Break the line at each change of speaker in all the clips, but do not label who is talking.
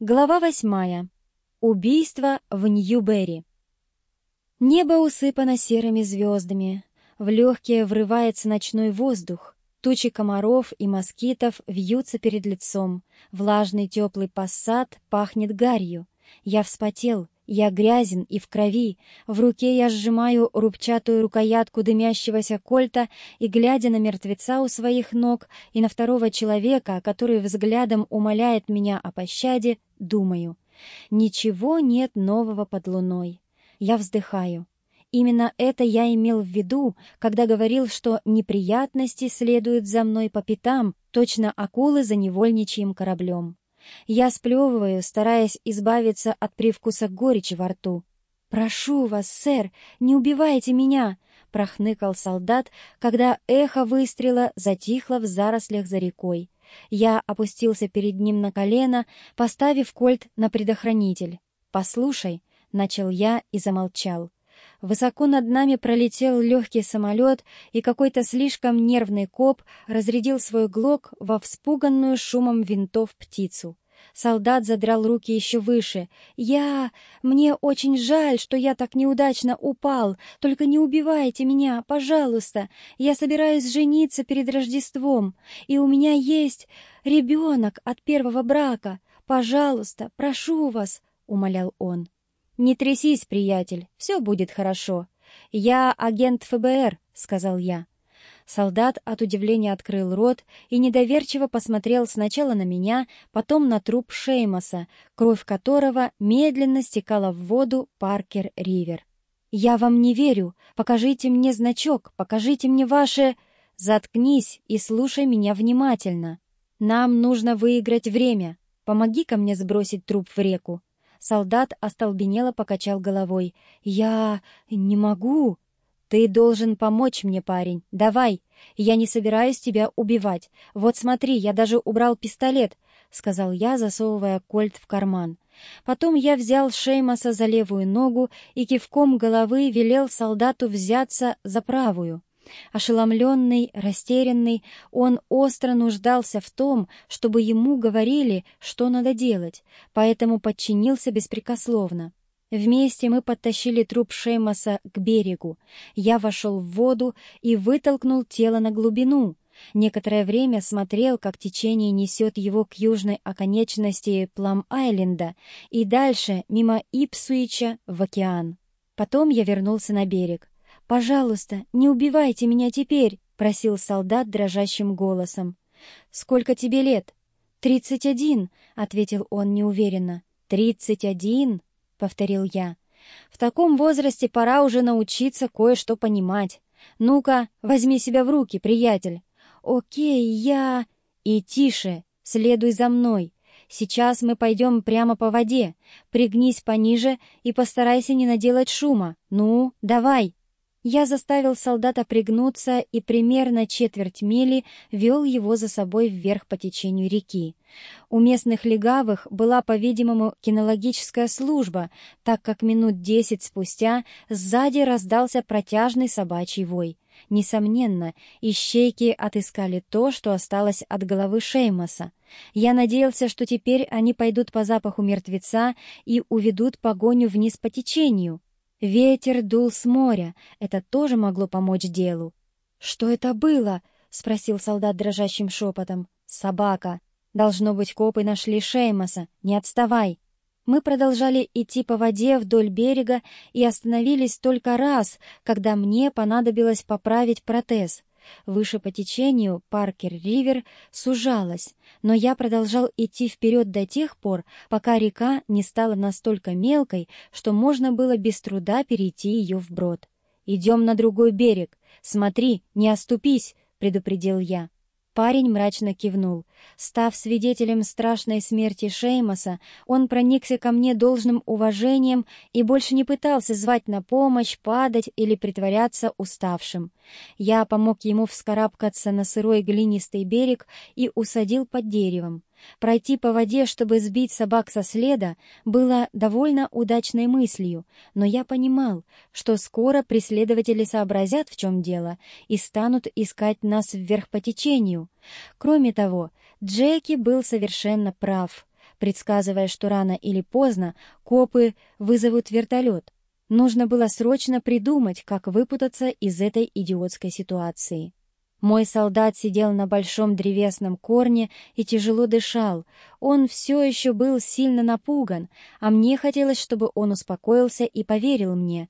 Глава восьмая. Убийство в Ньюберри. Небо усыпано серыми звездами. В легкие врывается ночной воздух. Тучи комаров и москитов вьются перед лицом. Влажный теплый пассат пахнет гарью. Я вспотел, я грязен и в крови, в руке я сжимаю рубчатую рукоятку дымящегося кольта и, глядя на мертвеца у своих ног и на второго человека, который взглядом умоляет меня о пощаде, думаю, ничего нет нового под луной. Я вздыхаю. Именно это я имел в виду, когда говорил, что неприятности следуют за мной по пятам, точно акулы за невольничьим кораблем. Я сплевываю, стараясь избавиться от привкуса горечи во рту. «Прошу вас, сэр, не убивайте меня!» — прохныкал солдат, когда эхо выстрела затихло в зарослях за рекой. Я опустился перед ним на колено, поставив кольт на предохранитель. «Послушай», — начал я и замолчал. Высоко над нами пролетел легкий самолет, и какой-то слишком нервный коп разрядил свой глок во вспуганную шумом винтов птицу. Солдат задрал руки еще выше. «Я... Мне очень жаль, что я так неудачно упал. Только не убивайте меня, пожалуйста. Я собираюсь жениться перед Рождеством, и у меня есть ребенок от первого брака. Пожалуйста, прошу вас», — умолял он. «Не трясись, приятель, все будет хорошо. Я агент ФБР», — сказал я. Солдат от удивления открыл рот и недоверчиво посмотрел сначала на меня, потом на труп Шеймоса, кровь которого медленно стекала в воду Паркер-Ривер. «Я вам не верю. Покажите мне значок, покажите мне ваше...» «Заткнись и слушай меня внимательно. Нам нужно выиграть время. Помоги-ка мне сбросить труп в реку». Солдат остолбенело покачал головой. «Я... не могу!» «Ты должен помочь мне, парень. Давай. Я не собираюсь тебя убивать. Вот смотри, я даже убрал пистолет», — сказал я, засовывая кольт в карман. Потом я взял Шеймаса за левую ногу и кивком головы велел солдату взяться за правую. Ошеломленный, растерянный, он остро нуждался в том, чтобы ему говорили, что надо делать, поэтому подчинился беспрекословно. Вместе мы подтащили труп Шеймаса к берегу. Я вошел в воду и вытолкнул тело на глубину. Некоторое время смотрел, как течение несет его к южной оконечности Плам-Айленда и дальше, мимо Ипсуича, в океан. Потом я вернулся на берег. «Пожалуйста, не убивайте меня теперь!» — просил солдат дрожащим голосом. «Сколько тебе лет?» «Тридцать один», — ответил он неуверенно. «Тридцать один?» — повторил я. «В таком возрасте пора уже научиться кое-что понимать. Ну-ка, возьми себя в руки, приятель». «Окей, я...» «И тише, следуй за мной. Сейчас мы пойдем прямо по воде. Пригнись пониже и постарайся не наделать шума. Ну, давай!» Я заставил солдата пригнуться и примерно четверть мили вел его за собой вверх по течению реки. У местных легавых была, по-видимому, кинологическая служба, так как минут десять спустя сзади раздался протяжный собачий вой. Несомненно, ищейки отыскали то, что осталось от головы Шеймоса. Я надеялся, что теперь они пойдут по запаху мертвеца и уведут погоню вниз по течению. Ветер дул с моря, это тоже могло помочь делу. «Что это было?» — спросил солдат дрожащим шепотом. «Собака. Должно быть, копы нашли Шеймоса. Не отставай!» Мы продолжали идти по воде вдоль берега и остановились только раз, когда мне понадобилось поправить протез — Выше по течению Паркер-Ривер сужалась, но я продолжал идти вперед до тех пор, пока река не стала настолько мелкой, что можно было без труда перейти ее вброд. «Идем на другой берег. Смотри, не оступись!» — предупредил я. Парень мрачно кивнул. Став свидетелем страшной смерти Шеймоса, он проникся ко мне должным уважением и больше не пытался звать на помощь, падать или притворяться уставшим. Я помог ему вскарабкаться на сырой глинистый берег и усадил под деревом. Пройти по воде, чтобы сбить собак со следа, было довольно удачной мыслью, но я понимал, что скоро преследователи сообразят, в чем дело, и станут искать нас вверх по течению. Кроме того, Джеки был совершенно прав. предсказывая, что рано или поздно копы вызовут вертолет. Нужно было срочно придумать, как выпутаться из этой идиотской ситуации. Мой солдат сидел на большом древесном корне и тяжело дышал. Он все еще был сильно напуган, а мне хотелось, чтобы он успокоился и поверил мне.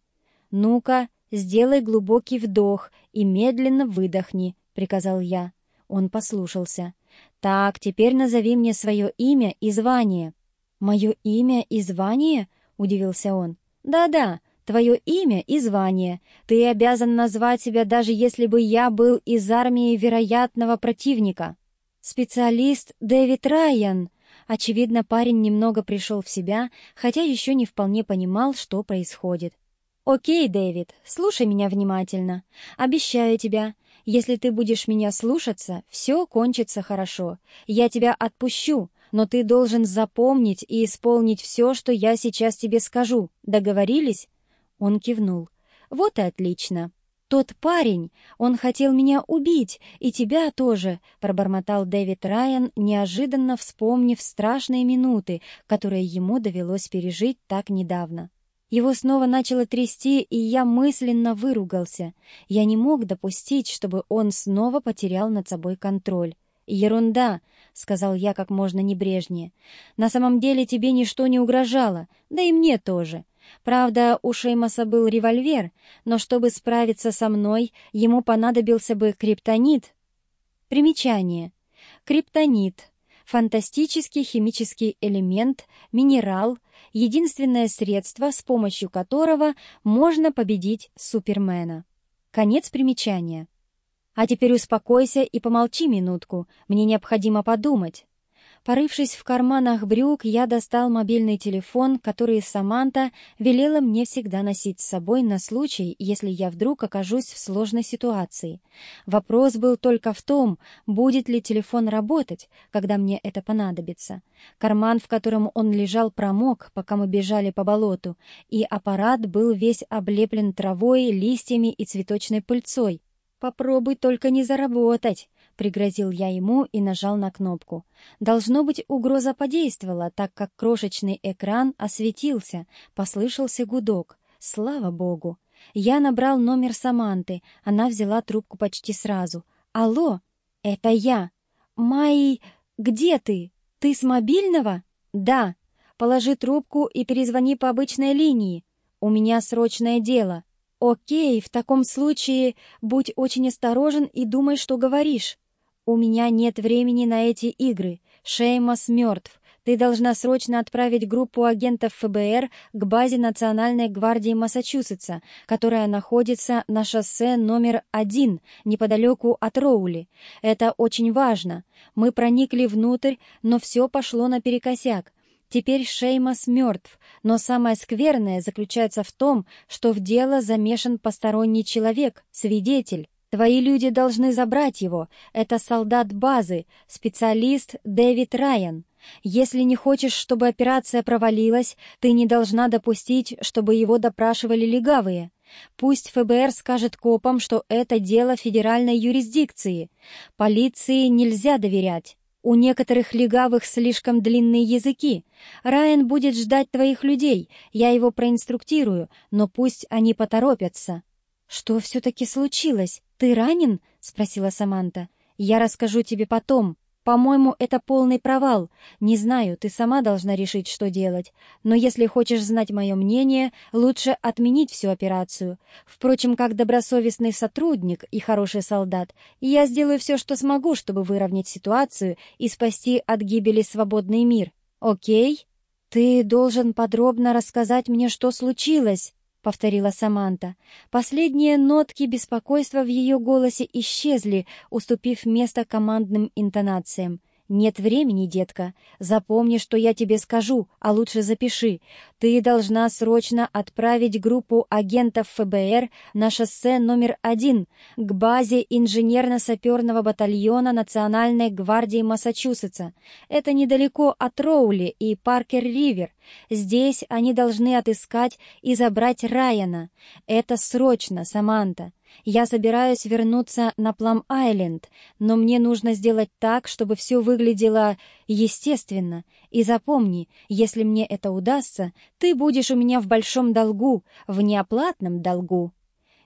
«Ну-ка, сделай глубокий вдох и медленно выдохни», — приказал я. Он послушался. «Так, теперь назови мне свое имя и звание». «Мое имя и звание?» — удивился он. «Да-да, твое имя и звание. Ты обязан назвать себя, даже если бы я был из армии вероятного противника». «Специалист Дэвид Райан». Очевидно, парень немного пришел в себя, хотя еще не вполне понимал, что происходит. «Окей, Дэвид, слушай меня внимательно. Обещаю тебя, если ты будешь меня слушаться, все кончится хорошо. Я тебя отпущу, но ты должен запомнить и исполнить все, что я сейчас тебе скажу. Договорились?» Он кивнул. «Вот и отлично. Тот парень, он хотел меня убить, и тебя тоже», — пробормотал Дэвид Райан, неожиданно вспомнив страшные минуты, которые ему довелось пережить так недавно. Его снова начало трясти, и я мысленно выругался. Я не мог допустить, чтобы он снова потерял над собой контроль. «Ерунда», — сказал я как можно небрежнее. «На самом деле тебе ничто не угрожало, да и мне тоже. Правда, у Шеймаса был револьвер, но чтобы справиться со мной, ему понадобился бы криптонит». Примечание. Криптонит фантастический химический элемент, минерал, единственное средство, с помощью которого можно победить Супермена. Конец примечания. А теперь успокойся и помолчи минутку, мне необходимо подумать. Порывшись в карманах брюк, я достал мобильный телефон, который Саманта велела мне всегда носить с собой на случай, если я вдруг окажусь в сложной ситуации. Вопрос был только в том, будет ли телефон работать, когда мне это понадобится. Карман, в котором он лежал, промок, пока мы бежали по болоту, и аппарат был весь облеплен травой, листьями и цветочной пыльцой. «Попробуй только не заработать!» — пригрозил я ему и нажал на кнопку. Должно быть, угроза подействовала, так как крошечный экран осветился, послышался гудок. Слава богу! Я набрал номер Саманты, она взяла трубку почти сразу. «Алло, это я! Май, где ты? Ты с мобильного?» «Да. Положи трубку и перезвони по обычной линии. У меня срочное дело». «Окей, в таком случае будь очень осторожен и думай, что говоришь». «У меня нет времени на эти игры. Шеймас мертв. Ты должна срочно отправить группу агентов ФБР к базе Национальной гвардии Массачусетса, которая находится на шоссе номер один, неподалеку от Роули. Это очень важно. Мы проникли внутрь, но все пошло наперекосяк. Теперь Шеймас мертв, но самое скверное заключается в том, что в дело замешан посторонний человек, свидетель. Твои люди должны забрать его. Это солдат базы, специалист Дэвид Райан. Если не хочешь, чтобы операция провалилась, ты не должна допустить, чтобы его допрашивали легавые. Пусть ФБР скажет копам, что это дело федеральной юрисдикции. Полиции нельзя доверять. У некоторых легавых слишком длинные языки. Райан будет ждать твоих людей, я его проинструктирую, но пусть они поторопятся». «Что все-таки случилось? Ты ранен?» — спросила Саманта. «Я расскажу тебе потом. По-моему, это полный провал. Не знаю, ты сама должна решить, что делать. Но если хочешь знать мое мнение, лучше отменить всю операцию. Впрочем, как добросовестный сотрудник и хороший солдат, я сделаю все, что смогу, чтобы выровнять ситуацию и спасти от гибели свободный мир. Окей? Ты должен подробно рассказать мне, что случилось повторила Саманта. Последние нотки беспокойства в ее голосе исчезли, уступив место командным интонациям. «Нет времени, детка. Запомни, что я тебе скажу, а лучше запиши. Ты должна срочно отправить группу агентов ФБР на шоссе номер один к базе инженерно-саперного батальона Национальной гвардии Массачусетса. Это недалеко от Роули и Паркер-Ривер. Здесь они должны отыскать и забрать Райана. Это срочно, Саманта. Я собираюсь вернуться на Плам-Айленд, но мне нужно сделать так, чтобы все выглядело естественно. И запомни, если мне это удастся, ты будешь у меня в большом долгу, в неоплатном долгу».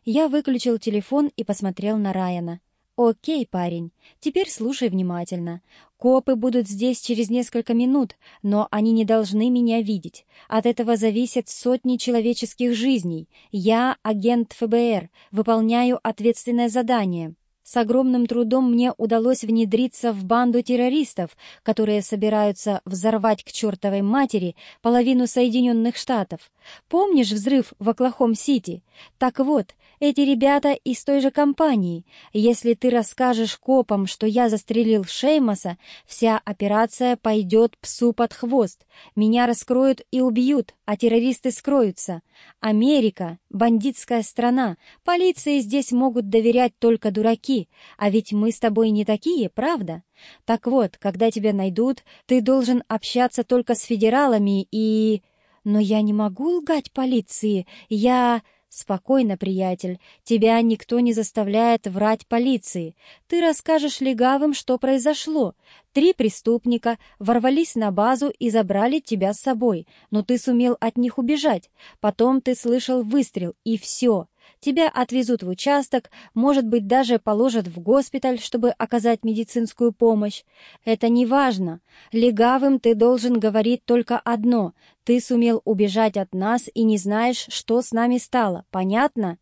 Я выключил телефон и посмотрел на Райана. «Окей, парень, теперь слушай внимательно. Копы будут здесь через несколько минут, но они не должны меня видеть. От этого зависят сотни человеческих жизней. Я агент ФБР, выполняю ответственное задание. С огромным трудом мне удалось внедриться в банду террористов, которые собираются взорвать к чертовой матери половину Соединенных Штатов. Помнишь взрыв в Оклахом-Сити? Так вот, эти ребята из той же компании. Если ты расскажешь копам, что я застрелил Шеймаса, вся операция пойдет псу под хвост. Меня раскроют и убьют, а террористы скроются. Америка — бандитская страна. Полиции здесь могут доверять только дураки. А ведь мы с тобой не такие, правда? Так вот, когда тебя найдут, ты должен общаться только с федералами и... Но я не могу лгать полиции. Я... «Спокойно, приятель, тебя никто не заставляет врать полиции. Ты расскажешь легавым, что произошло. Три преступника ворвались на базу и забрали тебя с собой, но ты сумел от них убежать. Потом ты слышал выстрел, и все. Тебя отвезут в участок, может быть, даже положат в госпиталь, чтобы оказать медицинскую помощь. Это не важно. Легавым ты должен говорить только одно. Ты сумел убежать от нас и не знаешь, что с нами стало. Понятно?»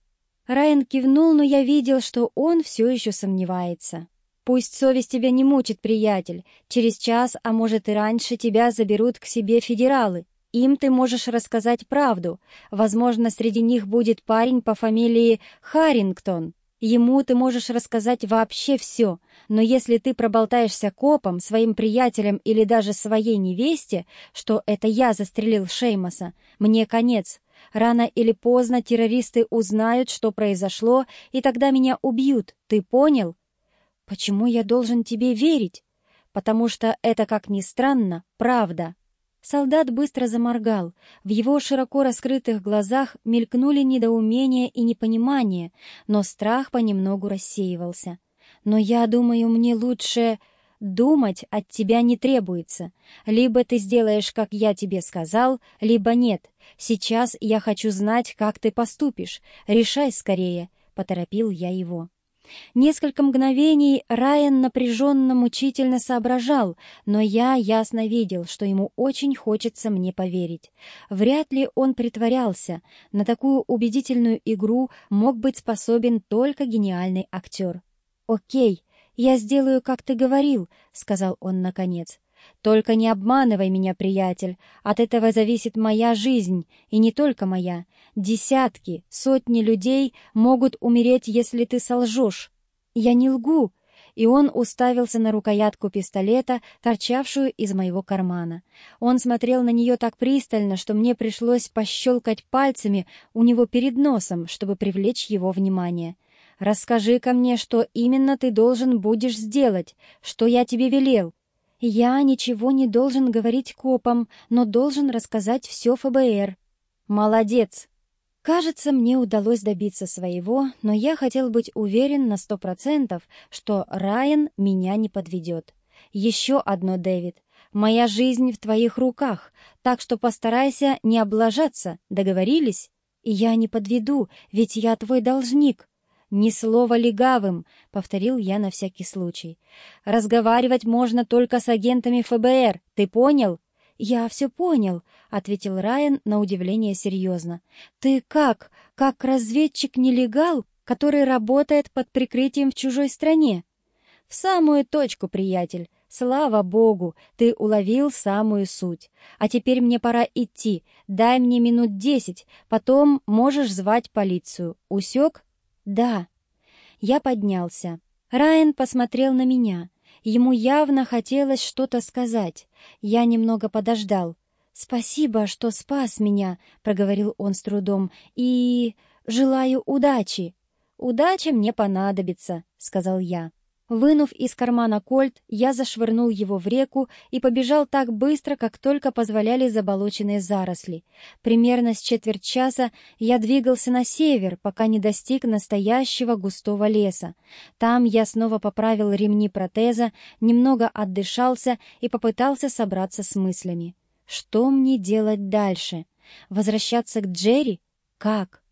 Райан кивнул, но я видел, что он все еще сомневается. «Пусть совесть тебя не мучит, приятель. Через час, а может и раньше, тебя заберут к себе федералы. Им ты можешь рассказать правду. Возможно, среди них будет парень по фамилии Харрингтон. Ему ты можешь рассказать вообще все, но если ты проболтаешься копом, своим приятелям или даже своей невесте, что это я застрелил Шеймаса, мне конец. Рано или поздно террористы узнают, что произошло, и тогда меня убьют. Ты понял? Почему я должен тебе верить? Потому что это, как ни странно, правда. Солдат быстро заморгал. В его широко раскрытых глазах мелькнули недоумение и непонимание, но страх понемногу рассеивался. «Но я думаю, мне лучше...» «Думать от тебя не требуется. Либо ты сделаешь, как я тебе сказал, либо нет. Сейчас я хочу знать, как ты поступишь. Решай скорее», — поторопил я его. Несколько мгновений Райан напряженно, мучительно соображал, но я ясно видел, что ему очень хочется мне поверить. Вряд ли он притворялся. На такую убедительную игру мог быть способен только гениальный актер. «Окей, я сделаю, как ты говорил», — сказал он наконец. «Только не обманывай меня, приятель. От этого зависит моя жизнь, и не только моя. Десятки, сотни людей могут умереть, если ты солжешь. Я не лгу». И он уставился на рукоятку пистолета, торчавшую из моего кармана. Он смотрел на нее так пристально, что мне пришлось пощелкать пальцами у него перед носом, чтобы привлечь его внимание. «Расскажи-ка мне, что именно ты должен будешь сделать, что я тебе велел». «Я ничего не должен говорить копам, но должен рассказать все ФБР». «Молодец!» Кажется, мне удалось добиться своего, но я хотел быть уверен на сто процентов, что Райан меня не подведет. Еще одно, Дэвид. Моя жизнь в твоих руках, так что постарайся не облажаться, договорились? И я не подведу, ведь я твой должник. «Ни слова легавым», — повторил я на всякий случай. «Разговаривать можно только с агентами ФБР, ты понял?» «Я все понял», — ответил Райан на удивление серьезно. «Ты как? Как разведчик-нелегал, который работает под прикрытием в чужой стране?» «В самую точку, приятель. Слава богу, ты уловил самую суть. А теперь мне пора идти. Дай мне минут десять, потом можешь звать полицию. Усек?» «Да». Я поднялся. Райан посмотрел на меня. Ему явно хотелось что-то сказать. Я немного подождал. «Спасибо, что спас меня», — проговорил он с трудом, — «и... желаю удачи». «Удача мне понадобится», — сказал я. Вынув из кармана кольт, я зашвырнул его в реку и побежал так быстро, как только позволяли заболоченные заросли. Примерно с четверть часа я двигался на север, пока не достиг настоящего густого леса. Там я снова поправил ремни протеза, немного отдышался и попытался собраться с мыслями. Что мне делать дальше? Возвращаться к Джерри? Как?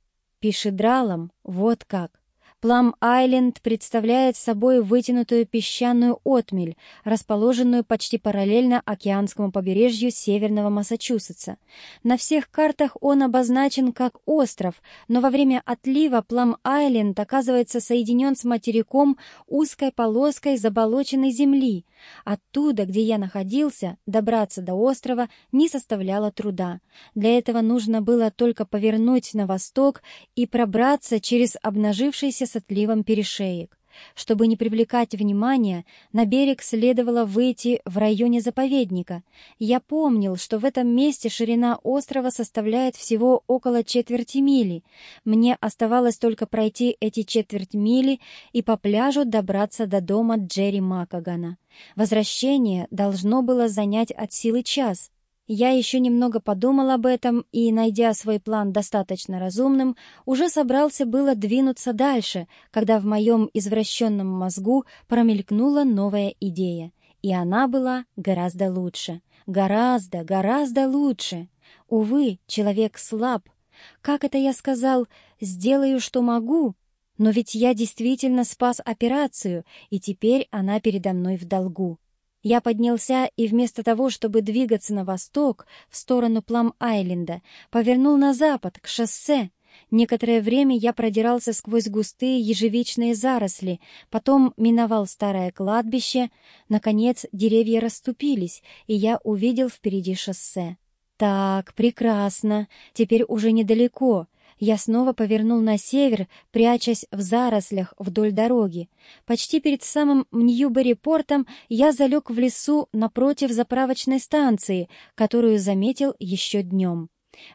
Пишедралом? Вот как. Плам-Айленд представляет собой вытянутую песчаную отмель, расположенную почти параллельно океанскому побережью северного Массачусетса. На всех картах он обозначен как остров, но во время отлива Плам-Айленд оказывается соединен с материком узкой полоской заболоченной земли. Оттуда, где я находился, добраться до острова не составляло труда. Для этого нужно было только повернуть на восток и пробраться через обнажившийся с отливом перешеек. Чтобы не привлекать внимания, на берег следовало выйти в районе заповедника. Я помнил, что в этом месте ширина острова составляет всего около четверти мили. Мне оставалось только пройти эти четверть мили и по пляжу добраться до дома Джерри Макагана. Возвращение должно было занять от силы час. Я еще немного подумал об этом и, найдя свой план достаточно разумным, уже собрался было двинуться дальше, когда в моем извращенном мозгу промелькнула новая идея. И она была гораздо лучше. Гораздо, гораздо лучше. Увы, человек слаб. Как это я сказал, сделаю, что могу, но ведь я действительно спас операцию, и теперь она передо мной в долгу. Я поднялся и вместо того, чтобы двигаться на восток, в сторону Плам-Айленда, повернул на запад, к шоссе. Некоторое время я продирался сквозь густые ежевичные заросли, потом миновал старое кладбище. Наконец деревья расступились, и я увидел впереди шоссе. «Так, прекрасно. Теперь уже недалеко. Я снова повернул на север, прячась в зарослях вдоль дороги. Почти перед самым Ньюбери-портом я залег в лесу напротив заправочной станции, которую заметил еще днем.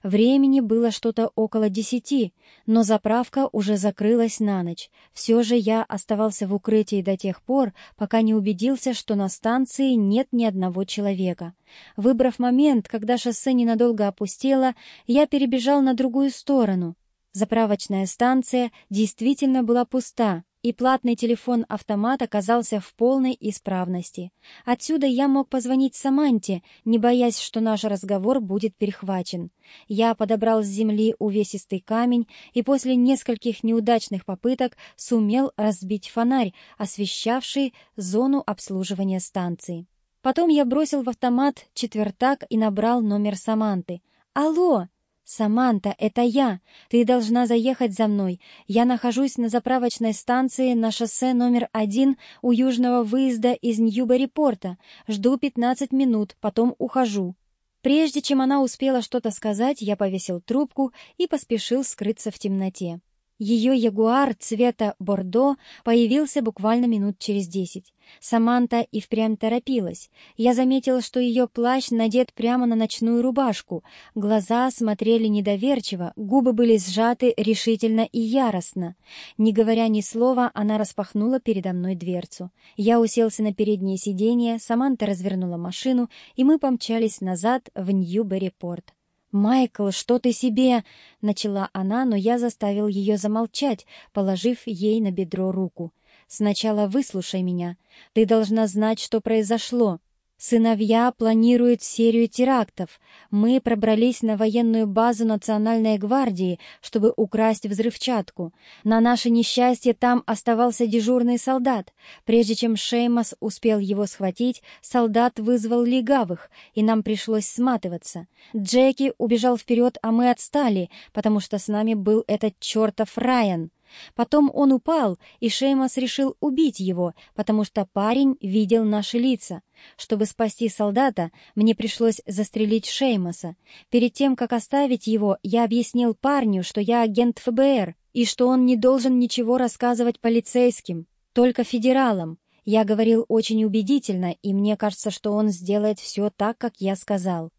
Времени было что-то около десяти, но заправка уже закрылась на ночь. Все же я оставался в укрытии до тех пор, пока не убедился, что на станции нет ни одного человека. Выбрав момент, когда шоссе ненадолго опустело, я перебежал на другую сторону. Заправочная станция действительно была пуста, и платный телефон-автомат оказался в полной исправности. Отсюда я мог позвонить Саманте, не боясь, что наш разговор будет перехвачен. Я подобрал с земли увесистый камень и после нескольких неудачных попыток сумел разбить фонарь, освещавший зону обслуживания станции. Потом я бросил в автомат четвертак и набрал номер Саманты. «Алло!» «Саманта, это я! Ты должна заехать за мной. Я нахожусь на заправочной станции на шоссе номер один у южного выезда из Ньюбери-порта. Жду пятнадцать минут, потом ухожу». Прежде чем она успела что-то сказать, я повесил трубку и поспешил скрыться в темноте. Ее ягуар цвета бордо появился буквально минут через десять. Саманта и впрямь торопилась. Я заметила, что ее плащ надет прямо на ночную рубашку. Глаза смотрели недоверчиво, губы были сжаты решительно и яростно. Не говоря ни слова, она распахнула передо мной дверцу. Я уселся на переднее сиденье, Саманта развернула машину, и мы помчались назад в Ньюбери-порт. «Майкл, что ты себе?» — начала она, но я заставил ее замолчать, положив ей на бедро руку. «Сначала выслушай меня. Ты должна знать, что произошло. Сыновья планируют серию терактов. Мы пробрались на военную базу Национальной гвардии, чтобы украсть взрывчатку. На наше несчастье там оставался дежурный солдат. Прежде чем Шеймас успел его схватить, солдат вызвал легавых, и нам пришлось сматываться. Джеки убежал вперед, а мы отстали, потому что с нами был этот чертов Райан. Потом он упал, и Шеймас решил убить его, потому что парень видел наши лица. Чтобы спасти солдата, мне пришлось застрелить Шеймаса. Перед тем, как оставить его, я объяснил парню, что я агент ФБР, и что он не должен ничего рассказывать полицейским, только федералам. Я говорил очень убедительно, и мне кажется, что он сделает все так, как я сказал.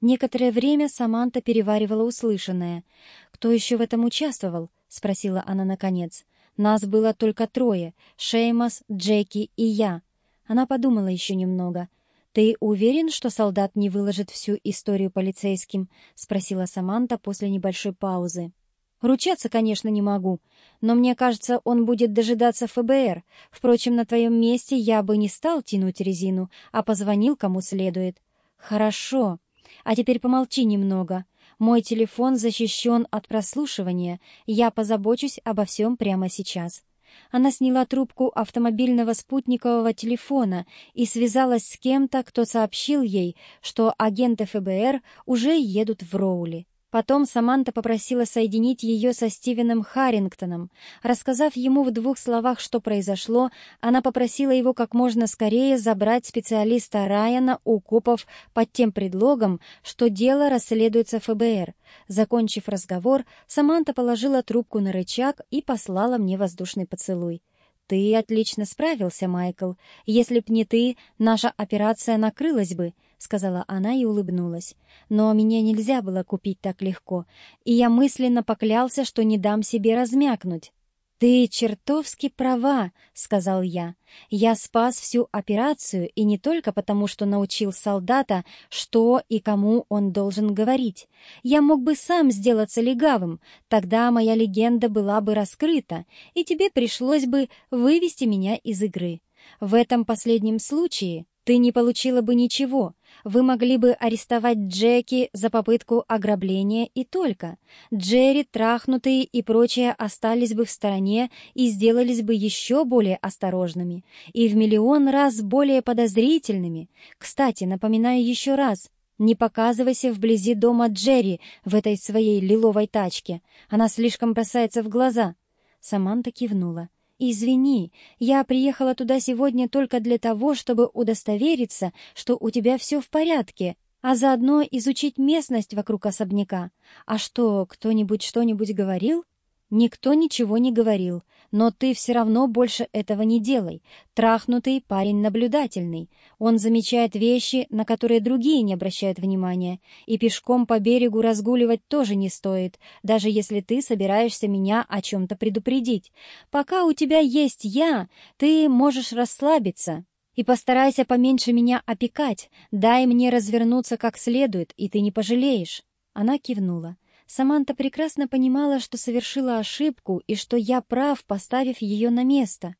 Некоторое время Саманта переваривала услышанное. Кто еще в этом участвовал? — спросила она наконец. Нас было только трое — Шеймас, Джеки и я. Она подумала еще немного. «Ты уверен, что солдат не выложит всю историю полицейским?» — спросила Саманта после небольшой паузы. «Ручаться, конечно, не могу, но мне кажется, он будет дожидаться ФБР. Впрочем, на твоем месте я бы не стал тянуть резину, а позвонил кому следует». «Хорошо. А теперь помолчи немного. Мой телефон защищен от прослушивания. Я позабочусь обо всем прямо сейчас. Она сняла трубку автомобильного спутникового телефона и связалась с кем-то, кто сообщил ей, что агенты ФБР уже едут в Роули. Потом Саманта попросила соединить ее со Стивеном Харрингтоном. Рассказав ему в двух словах, что произошло, она попросила его как можно скорее забрать специалиста Райана у копов под тем предлогом, что дело расследуется ФБР. Закончив разговор, Саманта положила трубку на рычаг и послала мне воздушный поцелуй. «Ты отлично справился, Майкл. Если б не ты, наша операция накрылась бы», — сказала она и улыбнулась. «Но меня нельзя было купить так легко, и я мысленно поклялся, что не дам себе размякнуть. «Ты чертовски права», — сказал я. «Я спас всю операцию, и не только потому, что научил солдата, что и кому он должен говорить. Я мог бы сам сделаться легавым, тогда моя легенда была бы раскрыта, и тебе пришлось бы вывести меня из игры. В этом последнем случае ты не получила бы ничего. Вы могли бы арестовать Джеки за попытку ограбления и только. Джерри, трахнутые и прочее остались бы в стороне и сделались бы еще более осторожными и в миллион раз более подозрительными. Кстати, напоминаю еще раз, не показывайся вблизи дома Джерри в этой своей лиловой тачке. Она слишком бросается в глаза. Саманта кивнула. «Извини, я приехала туда сегодня только для того, чтобы удостовериться, что у тебя все в порядке, а заодно изучить местность вокруг особняка. А что, кто-нибудь что-нибудь говорил?» «Никто ничего не говорил, но ты все равно больше этого не делай. Трахнутый парень наблюдательный. Он замечает вещи, на которые другие не обращают внимания. И пешком по берегу разгуливать тоже не стоит, даже если ты собираешься меня о чем-то предупредить. Пока у тебя есть я, ты можешь расслабиться». И постарайся поменьше меня опекать, дай мне развернуться как следует, и ты не пожалеешь. Она кивнула. Саманта прекрасно понимала, что совершила ошибку и что я прав, поставив ее на место.